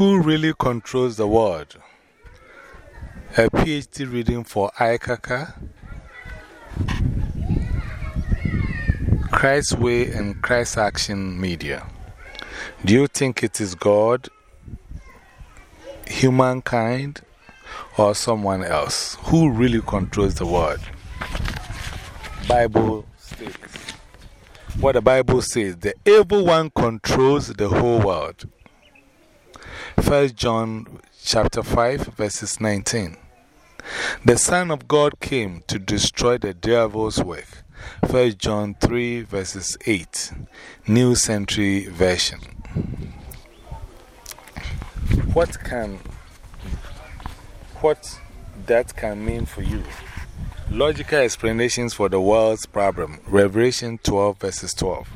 Who really controls the world? A PhD reading for ICACA, Christ's Way and Christ Action Media. Do you think it is God, humankind, or someone else? Who really controls the world? Bible states. What the Bible says, the evil one controls the whole world. 1 John chapter 5 verses 19. The Son of God came to destroy the devil's work. 1 John 3 verses 8. New Century Version. What can what that can mean for you? Logical explanations for the world's problem. Revelation 12 verses 12.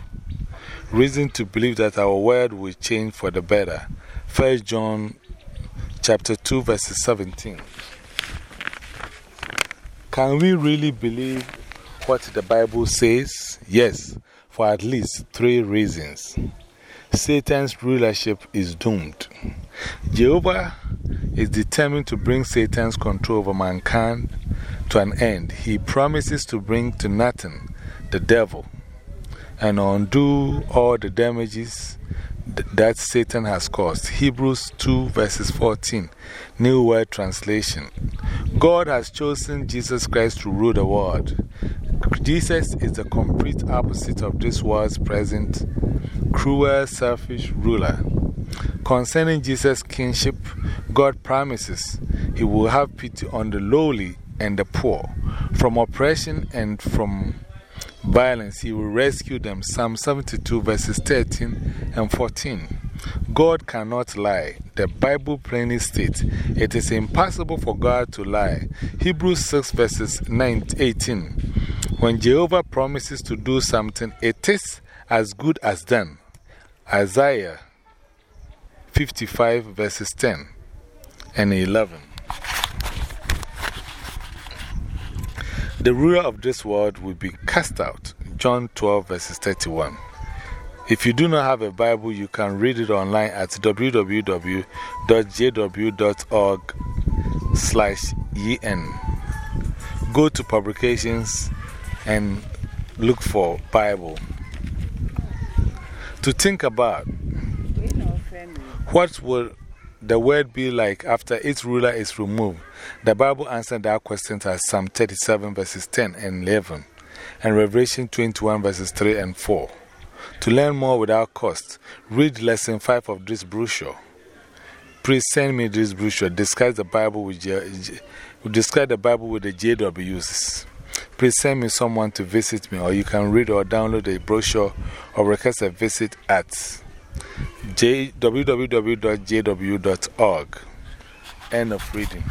Reason to believe that our world will change for the better. 1 John chapter 2 verses 17. Can we really believe what the Bible says? Yes, for at least three reasons. Satan's rulership is doomed. Jehovah is determined to bring Satan's control over mankind to an end. He promises to bring to nothing the devil and undo all the damages that Satan has caused. Hebrews 2 verses 14, New World Translation. God has chosen Jesus Christ to rule the world. Jesus is the complete opposite of this world's present cruel, selfish ruler. Concerning Jesus' kingship, God promises He will have pity on the lowly and the poor. From oppression and from violence, He will rescue them. Psalm 72, verses 13 and 14. God cannot lie. The Bible plainly states it is impossible for God to lie. Hebrews 6, verses 9, 18. When Jehovah promises to do something, it is as good as done. Isaiah 55, verses 10 and 11. The ruler of this world will be cast out. John 12, verses 31. If you do not have a Bible, you can read it online at www.jw.org slash en. Go to publications and look for Bible. To think about what will the world be like after its ruler is removed? The Bible answered that question as Psalm 37 verses 10 and 11 and Revelation 21 verses 3 and 4. To learn more without cost, read lesson 5 of this brochure. Please send me this brochure. Discuss the Bible with, discuss the Bible with the JWs. Please send me someone to visit me, or you can read or download the brochure or request a visit at www.jw.org. End of reading.